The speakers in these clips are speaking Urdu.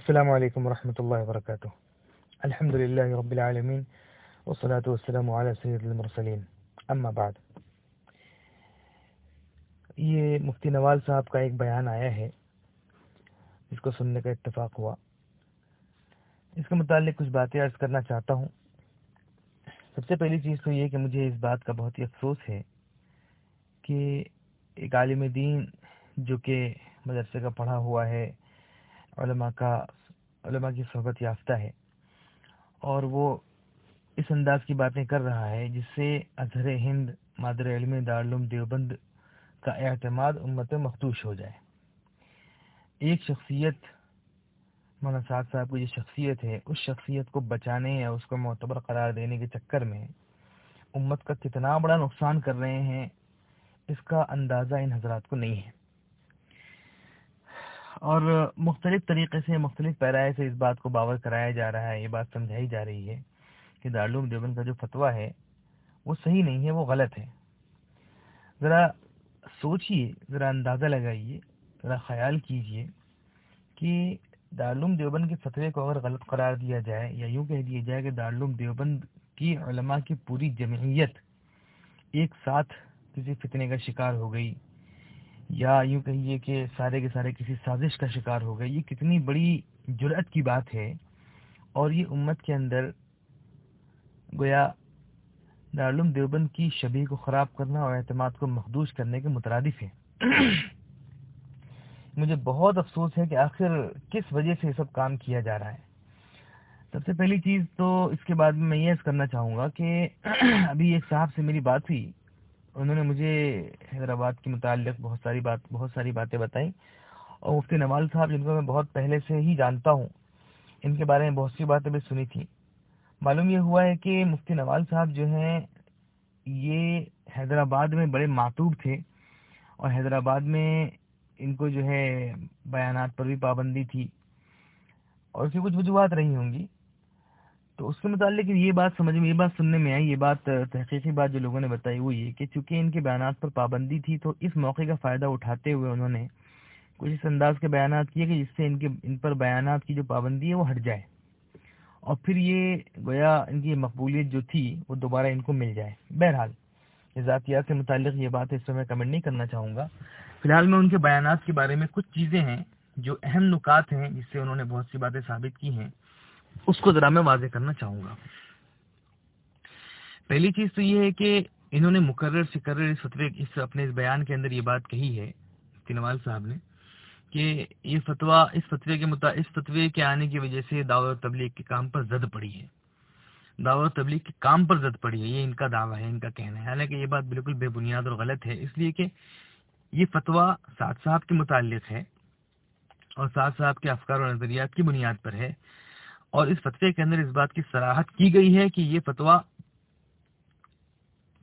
السلام علیکم ورحمۃ اللہ وبرکاتہ الحمد للہ رب العالمین والصلاة والسلام على سید المرسلین اما بعد. یہ مفتی نواز صاحب کا ایک بیان آیا ہے، جس کو سننے کا اتفاق ہوا۔ اس کے متعلق کچھ باتیں عرض کرنا چاہتا ہوں۔ سب سے پہلی چیز تو یہ کہ مجھے اس بات کا بہت ہی افسوس ہے کہ ایک عالم دین جو کہ مدرسے کا پڑھا ہوا ہے علماء کا علماء کی صحبت یافتہ ہے اور وہ اس انداز کی باتیں کر رہا ہے جس سے اظہر ہند مادر علم دارالعلوم دیوبند کا اعتماد امت مخدوش ہو جائے۔ ایک شخصیت، مولانا صاحب صاحب کی جو شخصیت ہے، اس شخصیت کو بچانے یا اس کو معتبر قرار دینے کے چکر میں امت کا کتنا بڑا نقصان کر رہے ہیں، اس کا اندازہ ان حضرات کو نہیں ہے۔ اور مختلف طریقے سے، مختلف پیرائے سے اس بات کو باور کرایا جا رہا ہے، یہ بات سمجھائی جا رہی ہے کہ دارالعلوم دیوبند کا جو فتویٰ ہے، وہ صحیح نہیں ہے، وہ غلط ہے۔ ذرا سوچئے، ذرا اندازہ لگائیے، ذرا خیال کیجیے کہ دارالعلوم دیوبند کے فتوے کو اگر غلط قرار دیا جائے یا یوں کہہ دیا جائے کہ دارالعلوم دیوبند کی علماء کی پوری جمعیت ایک ساتھ کسی فتنے کا شکار ہو گئی یا یوں کہیے کہ سارے کے سارے کسی سازش کا شکار ہو گئے، یہ کتنی بڑی جرأت کی بات ہے۔ اور یہ امت کے اندر گویا دارالعلوم دیوبند کی شبیہ کو خراب کرنا اور اعتماد کو مخدوش کرنے کے مترادف ہے مجھے بہت افسوس ہے کہ آخر کس وجہ سے یہ سب کام کیا جا رہا ہے۔ سب سے پہلی چیز تو اس کے بعد میں یہ کرنا چاہوں گا کہ ابھی ایک صاحب سے میری بات ہوئی۔ انہوں نے مجھے حیدرآباد کے متعلق بہت ساری بات بہت ساری باتیں بتائیں اور مفتی نواز صاحب جن کو میں بہت پہلے سے ہی جانتا ہوں، ان کے بارے میں بہت سی باتیں بھی سنی تھیں۔ معلوم یہ ہوا ہے کہ مفتی نواز صاحب جو ہیں، یہ حیدرآباد میں بڑے معتوب تھے اور حیدرآباد میں ان کو جو ہے بیانات پر بھی پابندی تھی اور اس کی کچھ وجوہات رہی ہوں گی۔ تو اس کے متعلق یہ بات سمجھ میں یہ بات سننے میں آئی، یہ بات تحقیقی بات جو لوگوں نے بتائی وہ یہ کہ چونکہ ان کے بیانات پر پابندی تھی تو اس موقع کا فائدہ اٹھاتے ہوئے انہوں نے کچھ اس انداز کے بیانات کیے کہ جس سے ان کے ان پر بیانات کی جو پابندی ہے وہ ہٹ جائے۔ اور پھر یہ گویا ان کی مقبولیت جو تھی وہ دوبارہ ان کو مل جائے۔ بہرحال ذاتیات سے متعلق یہ بات اس میں کمنٹ نہیں کرنا چاہوں گا۔ فی الحال میں ان کے بیانات کے بارے میں کچھ چیزیں ہیں جو اہم نکات ہیں جس سے انہوں نے بہت سی باتیں ثابت کی ہیں۔ اس کو ذرا میں واضح کرنا چاہوں گا۔ پہلی چیز تو یہ ہے کہ انہوں نے مقرر سے کرر اس فتوے، اس اپنے اس بیان کے اندر یہ بات کہی ہے تینوال صاحب نے، کہ یہ فتویٰ، اس فتوے کے مطابق اس فتوے کے آنے کی وجہ سے دعوت تبلیغ کے کام پر زد پڑی ہے۔ دعوت تبلیغ کے کام پر زد پڑی ہے، یہ ان کا دعویٰ ہے، ان کا کہنا ہے۔ حالانکہ یہ بات بالکل بے بنیاد اور غلط ہے، اس لیے کہ یہ فتویٰ سعد صاحب کے متعلق ہے اور سعد صاحب کے افکار و نظریات کی بنیاد پر ہے۔ اور اس فتوے کے اندر اس بات کی سراہت کی گئی ہے کہ یہ فتویٰ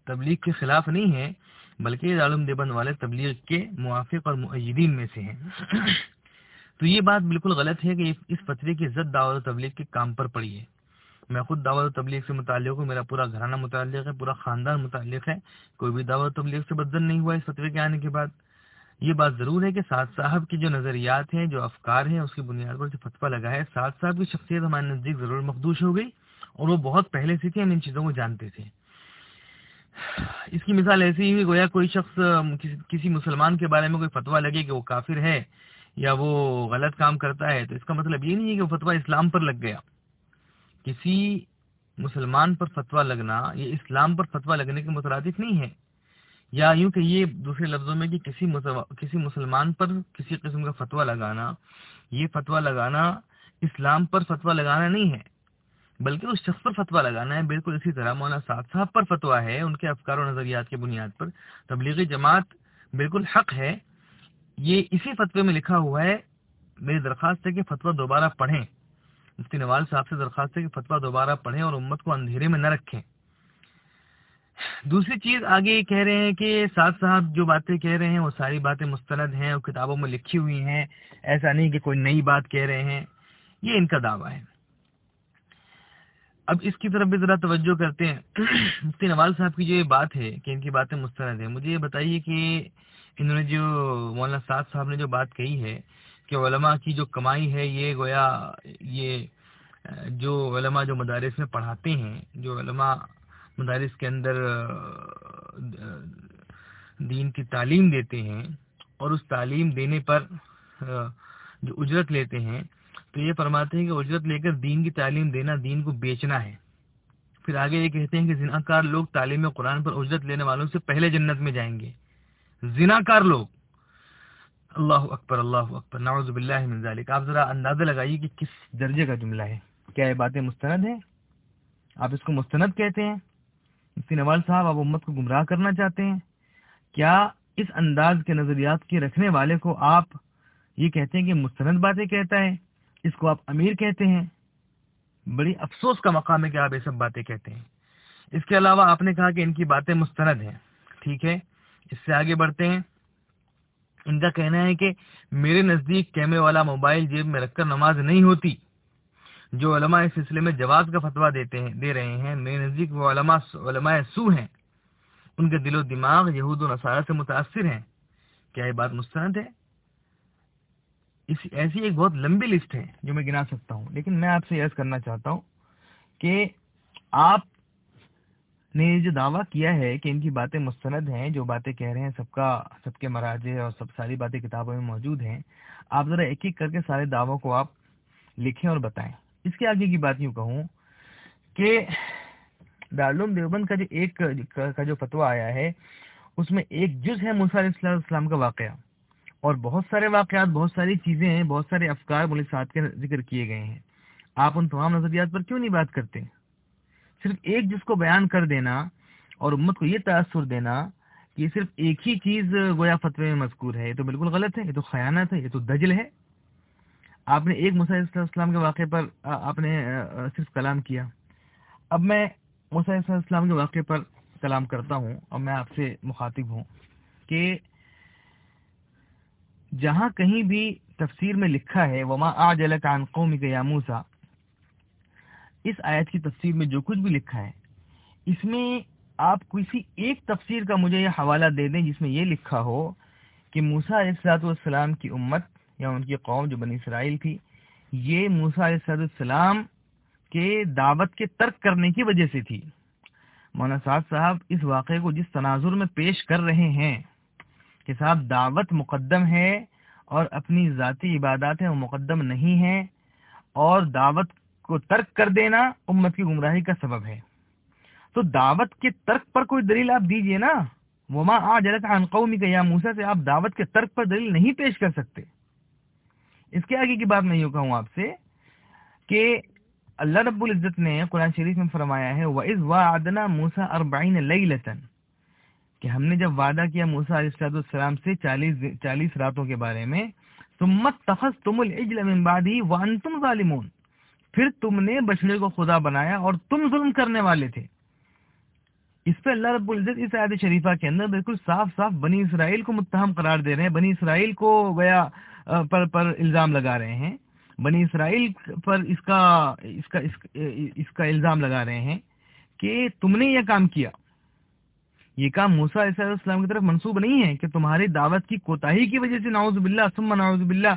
تبلیغ کے خلاف نہیں ہے، بلکہ عالم دیبند والے تبلیغ کے موافق اور معیدین میں سے ہیں۔ تو یہ بات بالکل غلط ہے کہ اس فتوے کی زد دعوت تبلیغ کے کام پر پڑی ہے۔ میں خود دعوت تبلیغ سے متعلق ہوں، میرا پورا گھرانہ متعلق ہے، پورا خاندان متعلق ہے۔ کوئی بھی دعوت تبلیغ سے بدزن نہیں ہوا اس فتوے کے آنے کے بعد۔ یہ بات ضرور ہے کہ سعد صاحب کی جو نظریات ہیں، جو افکار ہیں، اس کی بنیاد پر جو فتویٰ لگا ہے۔ سعد صاحب کی شخصیت ہمارے نزدیک ضرور مخدوش ہو گئی اور وہ بہت پہلے سے تھی ہم ان چیزوں کو جانتے تھے۔ اس کی مثال ایسی ہی گویا کوئی شخص کسی مسلمان کے بارے میں کوئی فتویٰ لگے کہ وہ کافر ہے یا وہ غلط کام کرتا ہے، تو اس کا مطلب یہ نہیں ہے کہ وہ فتویٰ اسلام پر لگ گیا۔ کسی مسلمان پر فتویٰ لگنا، یہ اسلام پر فتویٰ لگنے کے مترادف نہیں ہے۔ یا یوں کہ یہ دوسرے لفظوں میں کہ کسی کسی مسلمان پر کسی قسم کا فتویٰ لگانا، یہ فتویٰ لگانا اسلام پر فتویٰ لگانا نہیں ہے، بلکہ اس شخص پر فتویٰ لگانا ہے۔ بالکل اسی طرح مولانا سعد صاحب پر فتویٰ ہے، ان کے افکار و نظریات کی بنیاد پر۔ تبلیغی جماعت بالکل حق ہے۔ یہ اسی فتوے میں لکھا ہوا ہے، میری درخواست ہے کہ فتویٰ دوبارہ پڑھیں۔ مفتی نواز صاحب سے درخواست ہے کہ فتویٰ دوبارہ پڑھیں اور امت کو اندھیرے میں نہ رکھیں۔ دوسری چیز آگے یہ کہہ رہے ہیں کہ سعد صاحب جو باتیں کہہ رہے ہیں وہ ساری باتیں مستند ہیں اور کتابوں میں لکھی ہوئی ہیں۔ ایسا نہیں کہ کوئی نئی بات کہہ رہے ہیں۔ یہ ان کا دعویٰ ہے۔ اب اس کی طرف بھی ذرا توجہ کرتے ہیں۔ مفتی نواز صاحب کی جو یہ بات ہے کہ ان کی باتیں مستند ہیں، مجھے یہ بتائیے کہ انہوں نے جو مولانا سعد صاحب نے جو بات کہی ہے کہ علماء کی جو کمائی ہے، یہ گویا یہ جو علماء جو مدارس میں پڑھاتے ہیں، جو علماء مدارس کے اندر دین کی تعلیم دیتے ہیں اور اس تعلیم دینے پر جو اجرت لیتے ہیں، تو یہ فرماتے ہیں کہ اجرت لے کر دین کی تعلیم دینا دین کو بیچنا ہے۔ پھر آگے یہ کہتے ہیں کہ زنا کار لوگ تعلیم قرآن پر اجرت لینے والوں سے پہلے جنت میں جائیں گے۔ زنا کار لوگ۔ اللہ اکبر اللہ اکبر۔ نعوذ باللہ من ذالک آپ ذرا اندازہ لگائیے کہ کس درجے کا جملہ ہے۔ کیا یہ باتیں مستند ہیں؟ آپ اس کو مستند کہتے ہیں؟ مفتی نوال صاحب، آپ امت کو گمراہ کرنا چاہتے ہیں؟ کیا اس انداز کے نظریات کے رکھنے والے کو آپ یہ کہتے ہیں کہ مستند باتیں کہتا ہے؟ اس کو آپ امیر کہتے ہیں؟ بڑی افسوس کا مقام ہے کہ آپ یہ سب باتیں کہتے ہیں۔ اس کے علاوہ آپ نے کہا کہ ان کی باتیں مستند ہیں۔ ٹھیک ہے، اس سے آگے بڑھتے ہیں۔ ان کا کہنا ہے کہ میرے نزدیک کیمرے والا موبائل جیب میں رکھ کر نماز نہیں ہوتی۔ جو علماء اس سلسلے میں جواز کا فتویٰ دیتے ہیں، دے رہے ہیں۔ میرے نزدیک وہ علماء علماء سو ہیں۔ ان کے دل و دماغ یہود و نصارہ سے متاثر ہیں۔ کیا یہ بات مستند ہے؟ ایسی ایک بہت لمبی لسٹ ہے جو میں گنا سکتا ہوں۔ لیکن میں آپ سے یس کرنا چاہتا ہوں کہ آپ نے یہ جو دعویٰ کیا ہے کہ ان کی باتیں مستند ہیں، جو باتیں کہہ رہے ہیں، سب کا، سب کے مراجے اور سب ساری باتیں کتابوں میں موجود ہیں، آپ ذرا ایک ایک کر کے سارے دعووں کو آپ لکھیں اور بتائیں۔ اس کے آگے کی بات یوں کہوں کہ دارالعلوم دیوبند کا جو ایک کا جو فتویٰ آیا ہے، اس میں ایک جز ہے موسیٰ علیہ السلام کا واقعہ۔ اور بہت سارے واقعات، بہت ساری چیزیں ہیں، بہت سارے افکار ملک ساتھ کے ذکر کیے گئے ہیں۔ آپ ان تمام نظریات پر کیوں نہیں بات کرتے؟ صرف ایک جس کو بیان کر دینا اور امت کو یہ تاثر دینا کہ صرف ایک ہی چیز گویا فتوے میں مذکور ہے۔ یہ تو بالکل غلط ہے، یہ تو خیانت ہے، یہ تو دجل ہے۔ آپ نے ایک مسئلہ السلام کے واقعے پر آپ نے صرف کلام کیا۔ اب میں مسئلہ السلام کے واقعے پر کلام کرتا ہوں اور میں آپ سے مخاطب ہوں کہ جہاں کہیں بھی تفسیر میں لکھا ہے، وما آجل کان قومی کا موسا اس آیت کی تفسیر میں جو کچھ بھی لکھا ہے، اس میں آپ کسی ایک تفسیر کا مجھے یہ حوالہ دے دیں جس میں یہ لکھا ہو کہ موسا علیہ والسلام کی امت یا ان کی قوم جو بنی اسرائیل تھی، یہ موسا علیہ السلام کے دعوت کے ترک کرنے کی وجہ سے تھی۔ مولانا صاحب صاحب اس واقعے کو جس تناظر میں پیش کر رہے ہیں کہ صاحب دعوت مقدم ہے اور اپنی ذاتی عبادات ہیں وہ مقدم نہیں ہیں اور دعوت کو ترک کر دینا امت کی گمراہی کا سبب ہے۔ تو دعوت کے ترک پر کوئی دلیل آپ دیجیے نا۔ وما آ عن قومی کا یا موسا سے آپ دعوت کے ترک پر دلیل نہیں پیش کر سکتے۔ اس کے آگے کی بات میں یوں کہوں آپ سے کہ اللہ رب العزت نے قرآن شریف میں فرمایا ہے، وَإِذْ وَعَدْنَا مُوسَى أَرْبَعِينَ لَيْلَةً۔ کہ ہم نے جب وعدہ کیا موسیٰ علیہ السلام سے چالیس چالیس راتوں کے بارے میں، ثُمَّ تَخَصْتُمُ الْعِجْلَ مِن بَعْدِهِ وَأَنْتُمْ ظَالِمُونَ۔ پھر تم نے بچڑے کو خدا بنایا اور تم ظلم کرنے والے تھے۔ اس پہ اللہ رب العزت اس عید شریفہ کے اندر بالکل صاف صاف بنی اسرائیل کو متہم قرار دے رہے ہیں۔ بنی اسرائیل کو گیا پر پر الزام لگا رہے ہیں۔ بنی اسرائیل پر اس کا اس کا اس کا الزام لگا رہے ہیں کہ تم نے یہ کام کیا۔ یہ کام موسا علیہ السلام کی طرف منسوب نہیں ہے کہ تمہاری دعوت کی کوتاہی کی وجہ سے ناؤز باللہ، ثم ناؤز باللہ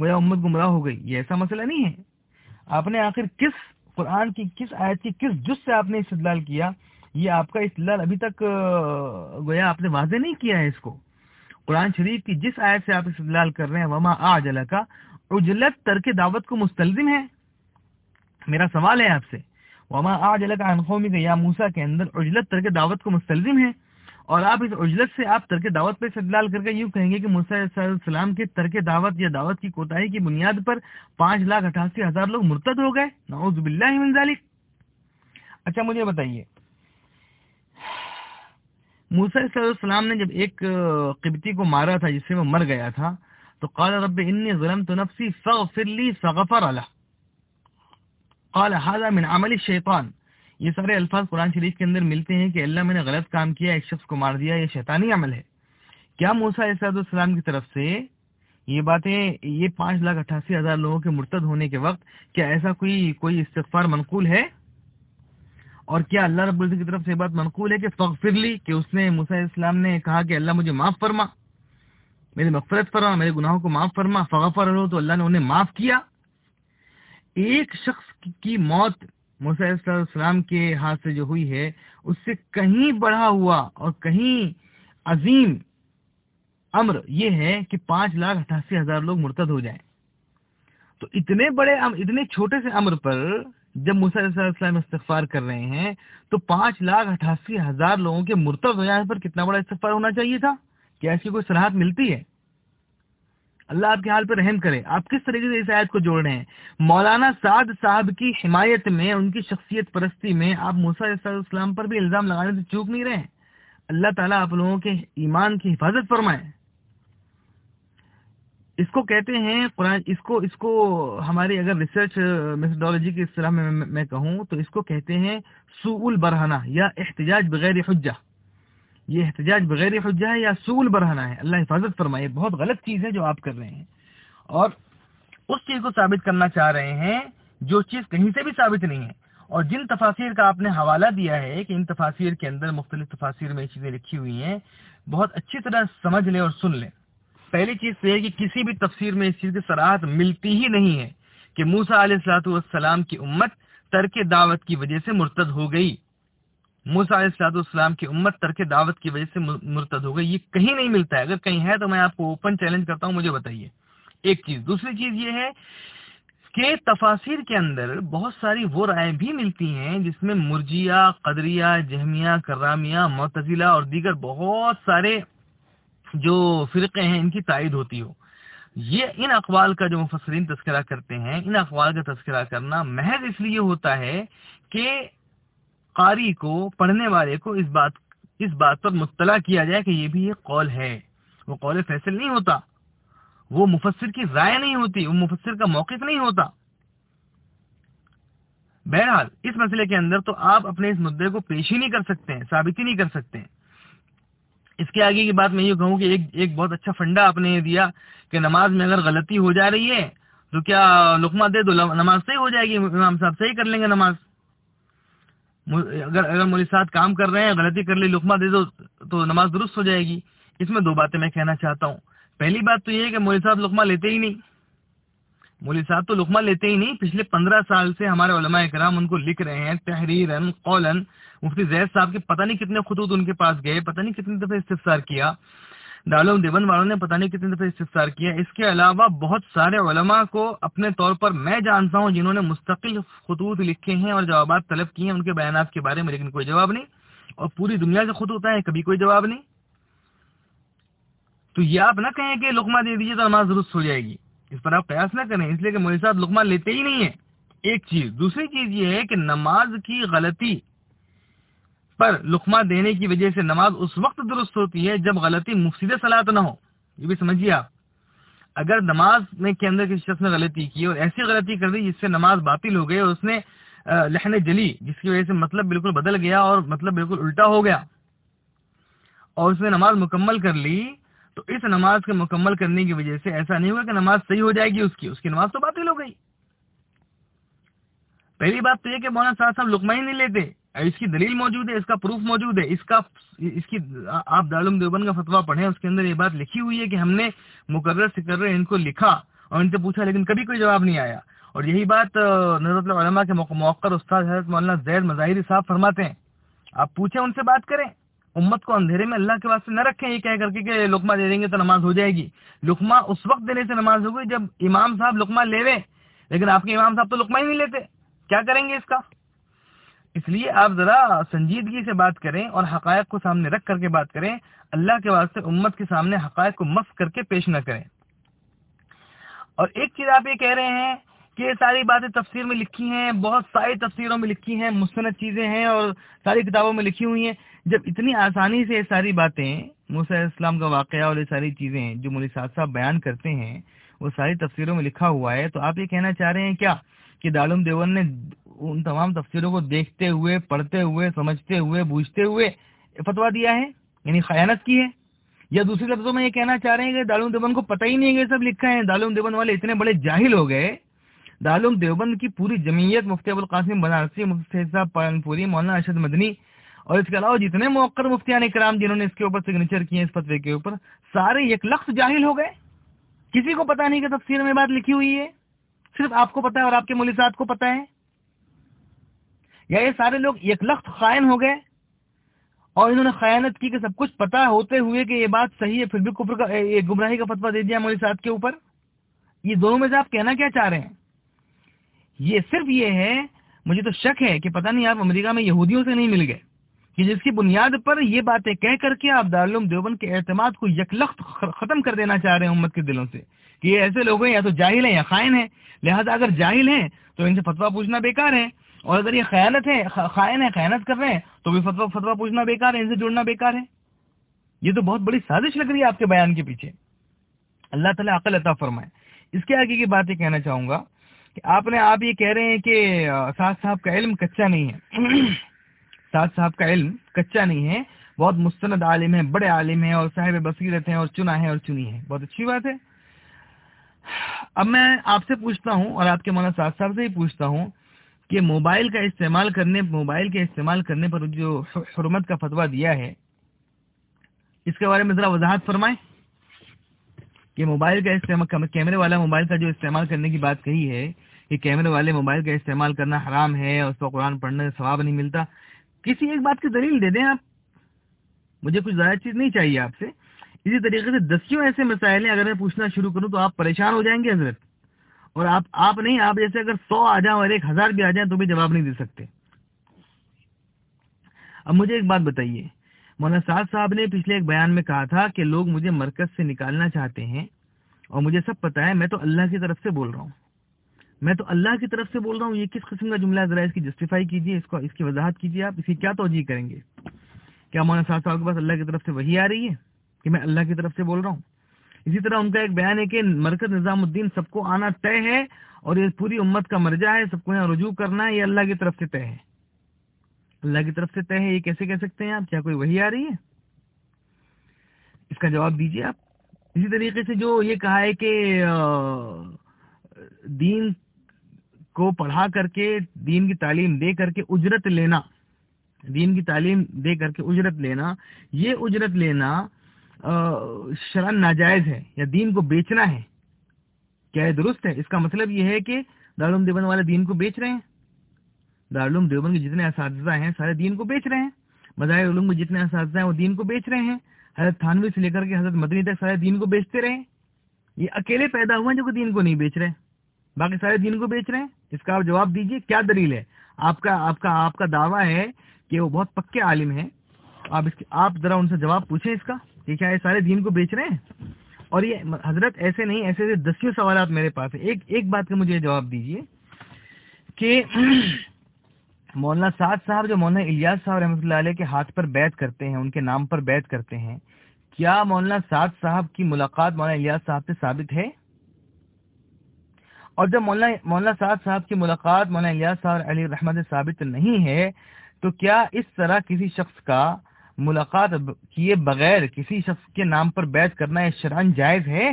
گویا امت گمراہ ہو گئی۔ یہ ایسا مسئلہ نہیں ہے۔ آپ نے آخر کس قرآن کی، کس آیت کی، کس جس سے آپ نے استدلال کیا؟ یہ آپ کا استدلال ابھی تک گویا آپ نے واضح نہیں کیا ہے اس کو۔ قرآن شریف کی جس آیت سے آپ استدلال کر رہے ہیں، وما آ کا اجلت ترک دعوت کو مستلزم ہے۔ میرا سوال ہے آپ سے، وما آ کا انخومی کا یا موسا کے اندر اجلت ترک دعوت کو مستلزم ہے؟ اور آپ اس اجلت سے آپ ترک دعوت پہ استدلال کر کے یوں کہیں گے کہ السلام کے ترک دعوت یا دعوت کی کوتاہی کی بنیاد پر پانچ لاکھ اٹھاسی ہزار لوگ مرتد ہو گئے۔ نعوذ باللہ من ذالک اچھا مجھے بتائیے موسیٰ علیہ السلام نے جب ایک قبطی کو مارا تھا جس سے وہ مر گیا تھا، تو قال رب انی ظلمت نفسی فاغفر لی فغفر له. قال، هذا من عمل الشیطان. یہ سارے الفاظ قرآن شریف کے اندر ملتے ہیں کہ اللہ میں نے غلط کام کیا، ایک شخص کو مار دیا، یہ شیطانی عمل ہے۔ کیا موسا علیہ السلام کی طرف سے یہ باتیں، یہ پانچ لاکھ اٹھاسی ہزار لوگوں کے مرتد ہونے کے وقت کیا ایسا کوئی کوئی استغفار منقول ہے؟ اور کیا اللہ رب العزت کی طرف سے بات منقول ہے کہ فغفر لی کہ اس نے موسیٰ علیہ السلام نے کہا کہ اللہ مجھے معاف فرما، میری مغفرت فرما، میرے گناہوں کو معاف فرما، فغفر ہو تو اللہ نے انہیں معاف کیا۔ ایک شخص کی موت السلام کے ہاتھ سے جو ہوئی ہے، اس سے کہیں بڑھا ہوا اور کہیں عظیم امر یہ ہے کہ پانچ لاکھ اٹھاسی ہزار لوگ مرتد ہو جائیں۔ تو اتنے بڑے اتنے چھوٹے سے امر پر جب علیہ السلام استغفار کر رہے ہیں، تو پانچ لاکھ اٹھاسی ہزار لوگوں کے مرتب ہو پر کتنا بڑا استغفار ہونا چاہیے تھا؟ کیا ایسی کوئی صلاحت ملتی ہے؟ اللہ آپ کے حال پہ رحم کرے۔ آپ کس طریقے سے اس آیت کو جوڑ رہے ہیں؟ مولانا سعد صاحب کی حمایت میں، ان کی شخصیت پرستی میں آپ موسا علیہ السلام پر بھی الزام لگانے سے چوک نہیں رہے اللہ تعالیٰ آپ لوگوں کے ایمان کی حفاظت فرمائے۔ اس کو کہتے ہیں قرآن، اس کو اس کو ہماری اگر ریسرچ میتھڈالوجی کی اصطلاح میں میں کہوں تو اس کو کہتے ہیں سول برہنہ یا احتجاج بغیر حجہ۔ یہ احتجاج بغیر حجہ ہے یا سول برہنہ ہے؟ اللہ حفاظت فرمائے بہت غلط چیز ہے جو آپ کر رہے ہیں۔ اور اس چیز کو ثابت کرنا چاہ رہے ہیں جو چیز کہیں سے بھی ثابت نہیں ہے۔ اور جن تفاصیر کا آپ نے حوالہ دیا ہے کہ ان تفاصیر کے اندر مختلف تفاصیر میں چیزیں لکھی ہوئی ہیں، بہت اچھی طرح سمجھ لیں اور سن لیں۔ پہلی چیز تو یہ کہ کسی بھی تفسیر میں اس چیز کی سراحت ملتی ہی نہیں ہے کہ موسا علیہ السلاۃ والسلام کی امت ترک دعوت کی وجہ سے مرتد ہو گئی۔ موسا علیہ السلاۃ والسلام کی امت ترک دعوت کی وجہ سے مرتد ہو گئی۔ یہ کہیں نہیں ملتا ہے۔ اگر کہیں ہے تو میں آپ کو اوپن چیلنج کرتا ہوں، مجھے بتائیے۔ ایک چیز۔ دوسری چیز یہ ہے کہ تفاصیر کے اندر بہت ساری وہ رائے بھی ملتی ہیں جس میں مرجیا قدریہ، جہمیہ، کرامیہ، معتزلہ اور دیگر بہت سارے جو فرقے ہیں ان کی تائید ہوتی ہو۔ یہ ان اقوال کا جو مفسرین تذکرہ کرتے ہیں، ان اقوال کا تذکرہ کرنا محض اس لیے ہوتا ہے کہ قاری کو، پڑھنے والے کو اس بات اس بات پر مطلع کیا جائے کہ یہ بھی ایک قول ہے۔ وہ قول فیصل نہیں ہوتا۔ وہ مفسر کی رائے نہیں ہوتی، وہ مفسر کا موقف نہیں ہوتا۔ بہرحال، اس مسئلے کے اندر تو آپ اپنے اس مدعے کو پیش ہی نہیں کر سکتے ہیں ثابت ہی نہیں کر سکتے۔ ہیں اس کے آگے کی بات میں یہ کہوں کہ ایک ایک بہت اچھا فنڈا آپ نے دیا کہ نماز میں اگر غلطی ہو جا رہی ہے تو کیا لقمہ دے دو، نماز صحیح ہو جائے گی، امام صاحب صحیح کر لیں گے نماز؟ اگر اگر مولوی صاحب کام کر رہے ہیں، غلطی کر لی، لقمہ دے دو تو نماز درست ہو جائے گی۔ اس میں دو باتیں میں کہنا چاہتا ہوں۔ پہلی بات تو یہ ہے کہ مولوی صاحب لقمہ لیتے ہی نہیں۔ مولوی صاحب تو لکما لیتے ہی نہیں، پچھلے پندرہ سال سے ہمارے علماء کرام ان کو لکھ رہے ہیں تحریر قولن مفتی زید صاحب کے پتہ نہیں کتنے خطوط ان کے پاس گئے، پتہ نہیں کتنی دفعہ استفسار کیا۔ دالم دیون والوں نے پتہ نہیں کتنی دفعہ استفسار کیا۔ اس کے علاوہ بہت سارے علماء کو اپنے طور پر میں جانتا ہوں جنہوں نے مستقل خطوط لکھے ہیں اور جوابات طلب کیے ہیں، ان کے بیانات کے بارے میں، لیکن کوئی جواب نہیں۔ اور پوری دنیا سے خطوط آئے کبھی کوئی جواب نہیں۔ تو یہ آپ نہ کہیں کہ لقمہ دے دیجیے تو نماز درست ہو جائے گی۔ اس پر آپ قیاس نہ کریں، اس لیے کہ مولوی صاحب لقمہ لیتے ہی نہیں ہے ایک چیز، دوسری چیز یہ ہے کہ نماز کی غلطی پر لقمہ دینے کی وجہ سے نماز اس وقت درست ہوتی ہے جب غلطی مفصد سلاد نہ ہو۔ یہ بھی سمجھیے آپ۔ اگر نماز میں کے اندر کسی شخص نے غلطی کی اور ایسی غلطی کر دی جس سے نماز باطل ہو گئی اور اس نے لہن جلی، جس کی وجہ سے مطلب بالکل بدل گیا اور مطلب بالکل الٹا ہو گیا اور اس نے نماز مکمل کر لی تو اس نماز کے مکمل کرنے کی وجہ سے ایسا نہیں ہوا کہ نماز صحیح ہو جائے گی اس کی اس کی نماز تو باطل ہو گئی۔ پہلی بات تو یہ کہ مولانا صاحب صاحب لکما ہی نہیں لیتے اس کی دلیل موجود ہے، اس کا پروف موجود ہے، اس کا، اس کی آپ دارالعلوم دیوبند کا فتوا پڑھیں، اس کے اندر یہ بات لکھی ہوئی ہے کہ ہم نے مقرر سکرر ان کو لکھا اور ان سے پوچھا، لیکن کبھی کوئی جواب نہیں آیا۔ اور یہی بات نظرت علماء کے موقع استاد حضرت مولانا زید مظاہری صاحب فرماتے ہیں۔ آپ پوچھیں، ان سے بات کریں۔ امت کو اندھیرے میں اللہ کے واسطے نہ رکھیں، یہ کہہ کر کے کہ لکما دے دیں گے تو نماز ہو جائے گی۔ لکما اس وقت دینے سے نماز ہوگی جب امام صاحب لکما لے لیکن آپ کے امام صاحب تو لکما ہی نہیں لیتے۔ کیا کریں گے اس کا؟ اس لیے آپ ذرا سنجیدگی سے بات کریں اور حقائق کو سامنے رکھ کر کے بات کریں۔ اللہ کے واسطے امت کے سامنے حقائق کو مف کر کے پیش نہ کریں۔ اور ایک چیز آپ یہ کہہ رہے ہیں کہ یہ ساری باتیں تفسیر میں لکھی ہیں، بہت ساری تفسیروں میں لکھی ہیں، مستند چیزیں ہیں اور ساری کتابوں میں لکھی ہوئی ہیں۔ جب اتنی آسانی سے یہ ساری باتیں، موسیٰ اسلام کا واقعہ اور یہ ساری چیزیں جو مولی صاحب صاحب بیان کرتے ہیں، وہ ساری تفسیروں میں لکھا ہوا ہے، تو آپ یہ کہنا چاہ رہے ہیں کیا کہ دالم دیون نے ان تمام تفسیروں کو دیکھتے ہوئے، پڑھتے ہوئے، سمجھتے ہوئے، بوجھتے ہوئے فتوا دیا ہے؟ یعنی خیانت کی ہے؟ یا دوسرے لفظوں میں یہ کہنا چاہ رہے ہیں کہ دالم دیوبند کو پتہ ہی نہیں ہے سب لکھا ہے دالم دیوبند والے اتنے بڑے جاہل ہو گئے۔ دالم دیوبند کی پوری جمعیت مفتی ابوالقاسم بنارسی، مفتی صاحب پالن پوری مولانا ارشد مدنی اور اس کے علاوہ جتنے موقع مفتیان کرام جنہوں نے اس کے اوپر سگنیچر کیے اس فتوے کے اوپر، سارے یک لخت جاہل ہو گئے۔ کسی کو پتا نہیں کہ تفسیر میں بات لکھی ہوئی ہے۔ صرف آپ کو پتا ہے اور آپ کے ملزات کو پتا ہے۔ یا یہ سارے لوگ یک لخت خائن ہو گئے۔ اور انہوں نے خیانت کی کہ سب کچھ پتا ہوتے ہوئے کہ یہ بات صحیح ہے، پھر بھی کفر کا، یہ گمراہی کا فتوا دے دیا مولوی صاحب کے اوپر۔ یہ دونوں میں سے آپ کہنا کیا چاہ رہے ہیں؟ یہ صرف یہ ہے، مجھے تو شک ہے کہ پتہ نہیں آپ امریکہ میں یہودیوں سے نہیں مل گئے۔ کہ جس کی بنیاد پر یہ باتیں کہہ کر کے آپ دارالعلوم دیوبند کے اعتماد کو یکلخت ختم کر دینا چاہ رہے ہیں امت کے دلوں سے کہ یہ ایسے لوگ ہیں یا تو جاہل ہیں یا خائن ہیں لہذا اگر جاہل ہیں تو ان سے فتوا پوچھنا بیکار ہے اور اگر یہ خیانت ہے خائن ہے خیانت کر رہے ہیں تو بھی فتوا فتوا پوچھنا بیکار ہے، ان سے جڑنا بیکار ہے یہ تو بہت بڑی سازش لگ رہی ہے آپ کے بیان کے پیچھے اللہ تعالیٰ عقل عطا فرمائے اس کے آگے کی بات یہ کہنا چاہوں گا کہ آپ نے، آپ یہ کہہ رہے ہیں کہ سعد صاحب کا علم کچا نہیں ہے سعد صاحب کا علم کچا نہیں ہے، بہت مستند عالم ہے، بڑے عالم ہیں اور صاحب بصیرت ہیں اور چنا ہے اور چنی ہے۔ بہت اچھی بات ہے۔ اب میں آپ سے پوچھتا ہوں اور آپ کے مولانا سعد صاحب سے ہی پوچھتا ہوں کہ موبائل کا استعمال کرنے، موبائل کے استعمال کرنے پر جو حرمت کا فتویٰ دیا ہے، اس کے بارے میں ذرا وضاحت فرمائیں کہ موبائل کا استعمال، کیمرے والا موبائل کا جو استعمال کرنے کی بات کہی ہے، کہ کیمرے والے موبائل کا استعمال کرنا حرام ہے اور اس کو قرآن پڑھنے سے ثواب نہیں ملتا کسی ایک بات کی دلیل دے دیں آپ؟ مجھے کچھ زیادہ چیز نہیں چاہیے آپ سے۔ اسی طریقے سے دسیوں ایسے مسائل ہیں اگر میں پوچھنا شروع کروں تو آپ پریشان ہو جائیں گے حضرت۔ اور آپ آپ نہیں، آپ جیسے اگر سو آ جائیں اور ایک ہزار بھی آ جائیں تو بھی جواب نہیں دے سکتے۔ اب مجھے ایک بات بتائیے۔ مولانا سعد صاحب نے پچھلے ایک بیان میں کہا تھا کہ لوگ مجھے مرکز سے نکالنا چاہتے ہیں اور مجھے سب پتا ہے، میں تو اللہ کی طرف سے بول رہا ہوں۔ میں تو اللہ کی طرف سے بول رہا ہوں، یہ کس قسم کا جملہ ہے؟ ذرا اس کی جسٹیفائی کیجیے اس کو اس کی وضاحت کیجیے آپ، اس کی کیا توجہ کریں گے؟ کیا مولانا صاحب صاحب کے پاس اللہ کی طرف سے وہی آ رہی ہے کہ میں اللہ کی طرف سے بول رہا ہوں؟ اسی طرح ان کا ایک بیان ہے کہ مرکز نظام الدین سب کو آنا طے ہے اور یہ پوری امت کا مرجع ہے، سب کو یہاں رجوع کرنا ہے، یہ اللہ کی طرف سے طے ہے۔ اللہ کی طرف سے طے ہے، یہ کیسے کہہ سکتے ہیں آپ؟ کیا کوئی وہی آ رہی ہے؟ اس کا جواب دیجیے آپ۔ اسی طریقے سے جو یہ کہا ہے کہ دین کو پڑھا کر کے دین کی تعلیم دے کر کے اجرت لینا، دین کی تعلیم دے کر کے اجرت لینا، یہ اجرت لینا شرن ناجائز ہے یا دین کو بیچنا ہے۔ کیا یہ درست ہے؟ اس کا مطلب یہ ہے کہ دارالعلوم دیوبند والے دین کو بیچ رہے ہیں۔ دارالعلوم دیوبند کے جتنے اساتذہ ہیں، سارے دین کو بیچ رہے ہیں۔ مظاہر علوم کے جتنے اساتذہ ہیں، وہ دین کو بیچ رہے ہیں۔ حضرت تھانوی سے لے کر کے حضرت مدنی تک سارے دین کو بیچتے رہے۔ یہ اکیلے پیدا ہوئے ہیں جو کہ دین کو نہیں بیچ رہے۔ باقی سارے دین کو بیچ رہے ہیں۔ اس کا آپ جواب دیجیے، کیا دلیل ہے؟ آپ کا آپ کا آپ کا دعویٰ ہے کہ وہ بہت پکے عالم ہیں۔ آپ اس آپ ذرا ان سے جواب پوچھیں اس کا کہ کیا یہ سارے دین کو بیچ رہے ہیں؟ اور یہ حضرت ایسے نہیں، ایسے ایسے دسیوں سوالات میرے پاس ہیں۔ ایک ایک بات کا مجھے جواب دیجیے کہ مولانا سعد صاحب جو مولانا الیاس صاحب رحمۃ اللہ علیہ کے ہاتھ پر بیت کرتے ہیں، ان کے نام پر بیت کرتے ہیں، کیا مولانا سعد صاحب کی ملاقات مولانا الیاس صاحب سے ثابت ہے؟ اور جب مولانا مولانا سعد صاحب کی ملاقات مولانا الیاس صاحب علی رحمت ثابت نہیں ہے، تو کیا اس طرح کسی شخص کا ملاقات کیے بغیر کسی شخص کے نام پر بیت کرنا یہ شران جائز ہے؟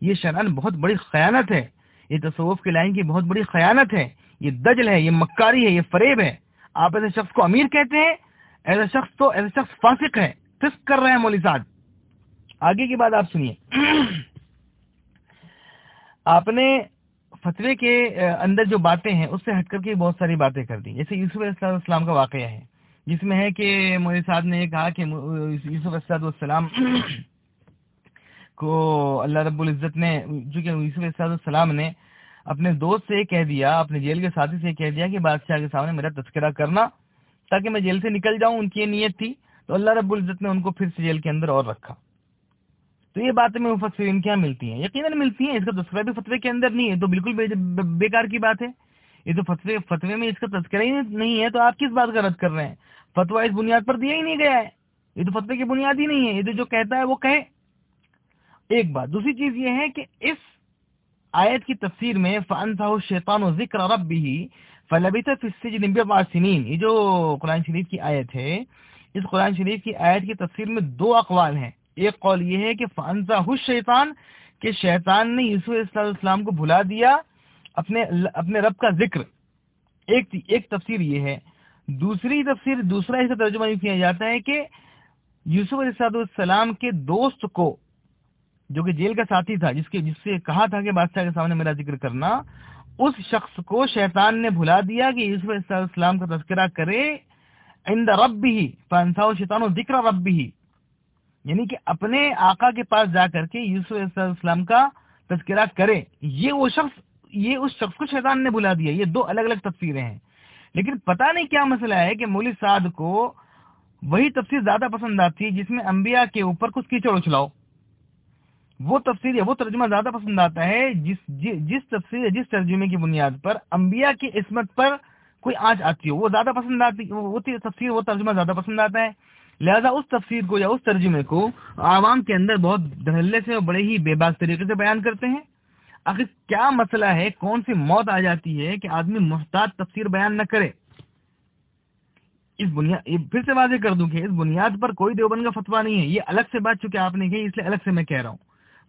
یہ شران بہت بڑی خیانت ہے۔ یہ تصوف کی لائن کی بہت بڑی خیانت ہے۔ یہ دجل ہے، یہ مکاری ہے، یہ فریب ہے۔ آپ ایسے شخص کو امیر کہتے ہیں ایسا شخص تو ایسا شخص فاسق ہے۔ فسق کر رہے ہیں مولی صاحب آگے کی بات آپ سنیے۔ آپ نے فتوے کے اندر جو باتیں ہیں، اس سے ہٹ کر کے بہت ساری باتیں کر دی جیسے یوسف علیہ السلام کا واقعہ ہے، جس میں ہے کہ مولی صاحب نے کہا کہ یوسف اسد السلام کو اللہ رب العزت نے چونکہ یوسف اسد السلام نے اپنے دوست سے کہہ دیا، اپنے جیل کے ساتھی سے کہہ دیا کہ بادشاہ کے سامنے میرا تذکرہ کرنا تاکہ میں جیل سے نکل جاؤں، ان کی یہ نیت تھی۔ تو اللہ رب العزت نے ان کو پھر سے جیل کے اندر اور رکھا۔ تو یہ باتیں میں مفسرین کیا ملتی ہیں۔ یقیناً ملتی ہیں، اس کا تذکرہ بھی فتوے کے اندر نہیں ہے تو بالکل بیکار کی بات ہے۔ یہ تو فتوے فتوے میں اس کا تذکرہ ہی نہیں ہے، تو آپ کس بات کا رد کر رہے ہیں؟ فتوا اس بنیاد پر دیا ہی نہیں گیا ہے۔ یہ تو فتوے کی بنیاد ہی نہیں ہے۔ یہ تو جو کہتا ہے وہ کہے۔ ایک بات، دوسری چیز یہ ہے کہ اس آیت کی تفسیر میں فن تھا شیطان و ذکر رب بھی فلبی سنین یہ جو قرآن شریف کی آیت ہے، اس قرآن شریف کی آیت کی تفسیر میں دو اقوال ہیں۔ ایک قول یہ ہے کہ فنسا حس شیطان کہ شیطان نے یوسف السلام کو بھلا دیا اپنے اپنے رب کا ذکر۔ ایک ایک تفسیر یہ ہے۔ دوسری تفسیر، دوسرا اس کا ترجمہ یہ کیا جاتا ہے کہ یوسف علیہ السلام کے دوست کو، جو کہ جیل کا ساتھی تھا، جس کے، جس سے کہا تھا کہ بادشاہ کے سامنے میرا ذکر کرنا، اس شخص کو شیطان نے بھلا دیا کہ یوسف علیہ السلام کا تذکرہ کرے، عند رب بھی فانسا شیطان و ذکر رب بھی یعنی کہ اپنے آقا کے پاس جا کر کے یوسف علیہ السلام کا تذکرہ کرے یہ وہ شخص، یہ اس شخص کو شیطان نے بلا دیا۔ یہ دو الگ الگ تفسیریں ہیں۔ لیکن پتہ نہیں کیا مسئلہ ہے کہ مولوی سعد کو وہی تفسیر زیادہ پسند آتی ہے جس میں انبیاء کے اوپر کچھ کیچڑ اچھلاؤ وہ تفسیر یا وہ ترجمہ زیادہ پسند آتا ہے جس جس تفسیر جس ترجمے کی بنیاد پر انبیاء کی عصمت پر کوئی آنچ آتی ہو۔ وہ زیادہ پسند آتی، وہ تفسیر، وہ ترجمہ زیادہ پسند آتا ہے۔ لہذا اس تفسیر کو یا اس ترجمے کو عوام کے اندر بہت دھڑلے سے اور بڑے ہی بے باک طریقے سے بیان کرتے ہیں۔ آخر کیا مسئلہ ہے؟ کون سی موت آ جاتی ہے کہ آدمی محتاط تفسیر بیان نہ کرے؟ اس بنیاد پھر سے واضح کر دوں کہ اس بنیاد پر کوئی دیوبند کا فتوا نہیں ہے۔ یہ الگ سے بات چونکہ آپ نے کہی، اس لیے الگ سے میں کہہ رہا ہوں۔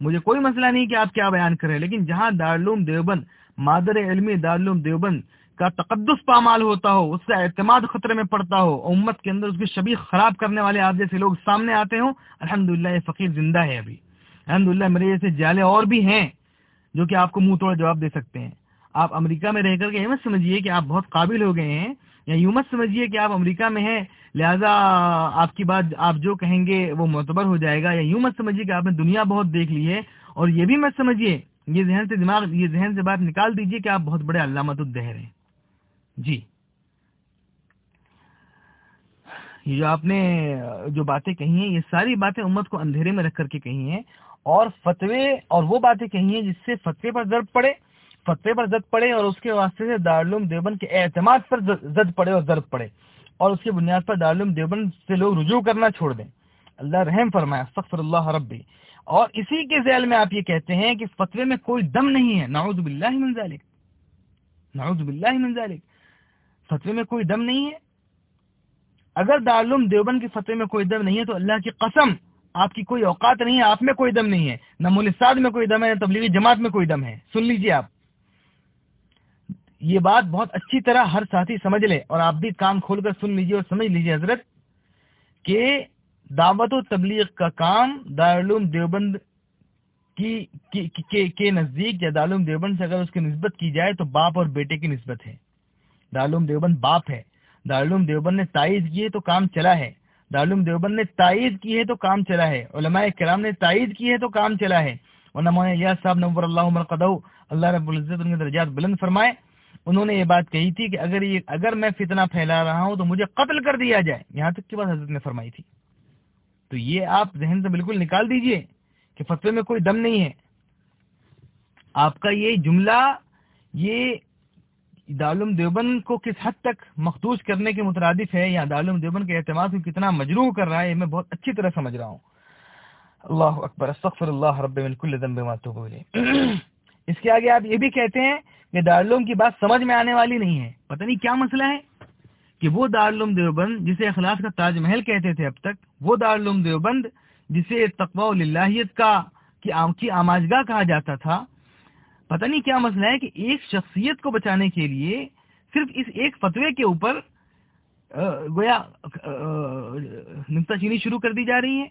مجھے کوئی مسئلہ نہیں کہ آپ کیا بیان کریں، لیکن جہاں دارالعلوم دیوبند، مادر علمی دارالعلوم دیوبند کا تقدس پامال ہوتا ہو، اس کا اعتماد خطرے میں پڑتا ہو، امت کے اندر اس کی شبی خراب کرنے والے آپ جیسے لوگ سامنے آتے ہوں۔ الحمد یہ فقیر زندہ ہے ابھی۔ الحمد میرے جیسے جالے اور بھی ہیں جو کہ آپ کو منہ توڑ جواب دے سکتے ہیں۔ آپ امریکہ میں رہ کر کے یہ مت سمجھیے کہ آپ بہت قابل ہو گئے ہیں، یا یوں مت سمجھیے کہ آپ امریکہ میں ہیں، لہٰذا آپ کی بات آپ جو کہیں گے وہ معتبر ہو جائے گا۔ یا یوں مت سمجھیے کہ آپ نے دنیا بہت دیکھ لی ہے، اور یہ بھی مت سمجھیے، یہ ذہن سے دماغ، یہ ذہن سے بات نکال دیجیے کہ آپ بہت بڑے علامت الدہر ہیں۔ جی۔ یہ جو آپ نے جو باتیں کہی ہیں، یہ ساری باتیں امت کو اندھیرے میں رکھ کر کے کہی ہیں اور فتوے اور وہ باتیں کہی ہیں جس سے فتوے پر ضرب پڑے، فتوے پر زد پڑے اور اس کے واسطے سے دارالعلوم دیوبند کے اعتماد پر زد پڑے اور ضرب پڑے اور اس کی بنیاد پر دارالعلوم دیوبند سے لوگ رجوع کرنا چھوڑ دیں۔ اللہ رحم فرمایا فخر اللہ ربی۔ اور اسی کے ذیل میں آپ یہ کہتے ہیں کہ فتوے میں کوئی دم نہیں ہے۔ نعوذ باللہ من ذالک نعوذ باللہ من ذالک فتوے میں کوئی دم نہیں ہے؟ اگر دارالعلوم دیوبند کے فتوے میں کوئی دم نہیں ہے تو اللہ کی قسم، آپ کی کوئی اوقات نہیں ہے، آپ میں کوئی دم نہیں ہے۔ نہ ملساد میں کوئی دم ہے نہ تبلیغی جماعت میں کوئی دم ہے۔ سن لیجیے آپ۔ یہ بات بہت اچھی طرح ہر ساتھی سمجھ لے اور آپ بھی کام کھول کر سن لیجیے اور سمجھ لیجیے حضرت کہ دعوت و تبلیغ کا کام دارالعلوم دیوبند کی، کے نزدیک یا دارالعلوم دیوبند سے اگر اس کی نسبت کی جائے تو باپ اور بیٹے کی نسبت ہے۔ دارالعلوم دیوبند باپ ہے۔ دارالعلوم دیوبند نے تائید کی ہے تو کام چلا ہے۔ دارالعلوم دیوبند نے تائید کی ہے تو کام چلا ہے۔ علماء کرام نے تائید کی ہے تو کام چلا ہے۔ اور نمونے یا صاحب نور اللہ عمر قدو، اللہ رب العزت ان کے درجات بلند فرمائے۔ انہوں نے یہ بات کہی تھی کہ اگر یہ اگر میں فتنہ پھیلا رہا ہوں تو مجھے قتل کر دیا جائے۔ یہاں تک کی بات حضرت نے فرمائی تھی۔ تو یہ آپ ذہن سے بالکل نکال دیجیے کہ فتوے میں کوئی دم نہیں ہے۔ آپ کا یہ جملہ، یہ دارالعلوم دیوبند کو کس حد تک مخدوش کرنے کے مترادف ہے یا دارالعلوم دیوبند کے اعتماد کو کتنا مجروح کر رہا ہے میں بہت اچھی طرح سمجھ رہا ہوں۔ اللہ اکبر استغفر اللہ رب من کل ذنب ما تقول اس کے آگے آپ یہ بھی کہتے ہیں کہ دارالعلوم کی بات سمجھ میں آنے والی نہیں ہے۔ پتہ نہیں کیا مسئلہ ہے؟ کہ وہ دارالعلوم دیوبند جسے اخلاص کا تاج محل کہتے تھے اب تک، وہ دارالعلوم دیوبند جسے تقوی اللہیت کا کی آماجگاہ کہا جاتا تھا پتہ نہیں کیا مسئلہ ہے کہ ایک شخصیت کو بچانے کے لیے صرف اس ایک فتوے کے اوپر گویا نکتہ چینی شروع کر دی جا رہی ہے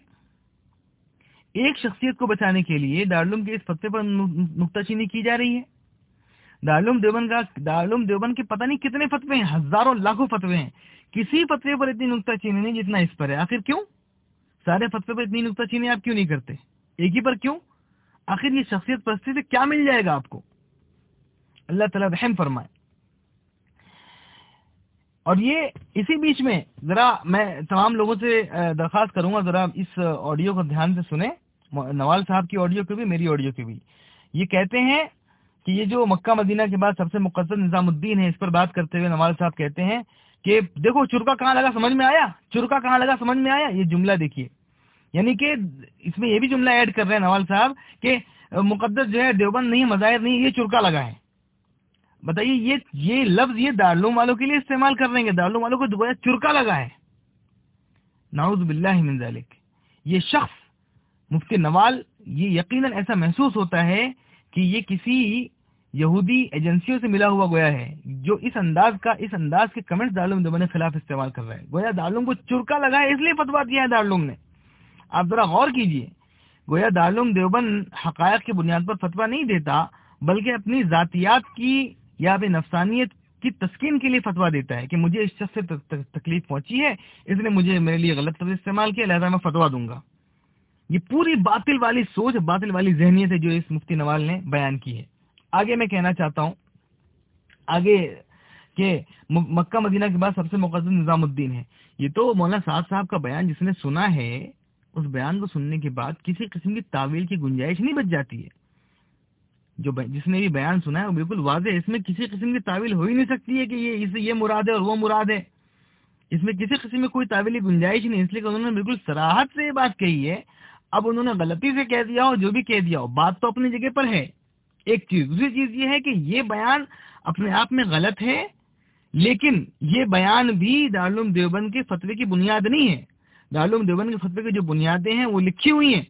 ایک شخصیت کو بچانے کے لیے دارالعلوم کے اس فتوے پر نکتہ چینی کی جا رہی ہے۔ دارالعلوم دیوبند کا، دارالعلوم دیوبند کے پتہ نہیں کتنے فتوے ہیں، ہزاروں لاکھوں فتوے ہیں۔ کسی فتوے پر اتنی نکتہ چینی نہیں جتنا اس پر ہے۔ آخر کیوں؟ سارے فتوے پر اتنی نکتہ چینی آپ کیوں نہیں کرتے؟ ایک ہی پر کیوں؟ آخر یہ شخصیت پرستی سے کیا مل جائے گا آپ کو؟ اللہ تعالیٰ رحم فرمائے۔ اور یہ اسی بیچ میں ذرا میں تمام لوگوں سے درخواست کروں گا، ذرا اس آڈیو کو دھیان سے سنیں۔ نوال صاحب کی آڈیو کی بھی، میری آڈیو کی بھی۔ یہ کہتے ہیں کہ یہ جو مکہ مدینہ کے بعد سب سے مقدس نظام الدین ہے، اس پر بات کرتے ہوئے نوال صاحب کہتے ہیں کہ دیکھو، چرکا کہاں لگا، سمجھ میں آیا؟ چرکا کہاں لگا، سمجھ میں آیا؟ یہ جملہ دیکھیے۔ یعنی کہ اس میں یہ بھی جملہ ایڈ کر رہے ہیں نوال صاحب کہ مقدس جو ہے دیوبند نہیں مظاہر نہیں، یہ چرکا لگا ہے۔ بتائیے، یہ یہ لفظ یہ دارالعلوم والوں کے لیے استعمال کر رہے ہیں دارالعلوم والوں کو دوبارہ چرکا لگا ہے؟ ناؤز باللہ من ذالک یہ شخص، مفتی نوال، یہ یقیناً ایسا محسوس ہوتا ہے کہ یہ کسی یہودی ایجنسیوں سے ملا ہوا گویا ہے، جو اس انداز کا اس انداز کے کمنٹس دارالعلوم دیوبند کے خلاف استعمال کر رہے ہیں گویا دارالعلوم کو چرکا لگا ہے، اس لیے فتوا دیا ہے دارالعلوم نے۔ آپ ذرا غور کیجیے۔ گویا دارالعلوم دیوبند حقائق کی بنیاد پر فتوا نہیں دیتا، بلکہ اپنی ذاتیات کی یا اپنی نفسانیت کی تسکین کے لیے فتوا دیتا ہے کہ مجھے اس شخص سے تکلیف پہنچی ہے، اس نے مجھے میرے لیے غلط طرح استعمال کیا، لہٰذا میں فتوا دوں گا۔ یہ پوری باطل والی سوچ، باطل والی ذہنیت ہے جو اس مفتی نوال نے بیان کی ہے۔ آگے میں کہنا چاہتا ہوں، آگے کہ مکہ مدینہ کے بعد سب سے مقدس نظام الدین ہے۔ یہ تو مولانا سعد صاحب کا بیان جس نے سنا ہے اس بیان کو سننے کے بعد کسی قسم کی تعویل کی گنجائش نہیں بچ جاتی ہے۔ جو جس نے بھی بیان سنا ہے وہ بالکل واضح ہے۔ اس میں کسی قسم کی تعویل ہو ہی نہیں سکتی ہے کہ یہ اس یہ مراد ہے اور وہ مراد ہے۔ اس میں کسی قسم میں کوئی تعویلی گنجائش نہیں، اس لیے کہ انہوں نے بالکل سراہد سے یہ بات کہی ہے۔ اب انہوں نے غلطی سے کہہ دیا ہو، جو بھی کہہ دیا ہو، بات تو اپنی جگہ پر ہے۔ ایک چیز، دوسری چیز یہ ہے کہ یہ بیان اپنے آپ میں غلط ہے، لیکن یہ بیان بھی دارالعلوم دیوبند کے فتوے کی بنیاد نہیں ہے۔ دارالعلوم دیوبند کے فتوے کی جو بنیادیں ہیں وہ لکھی ہوئی ہیں۔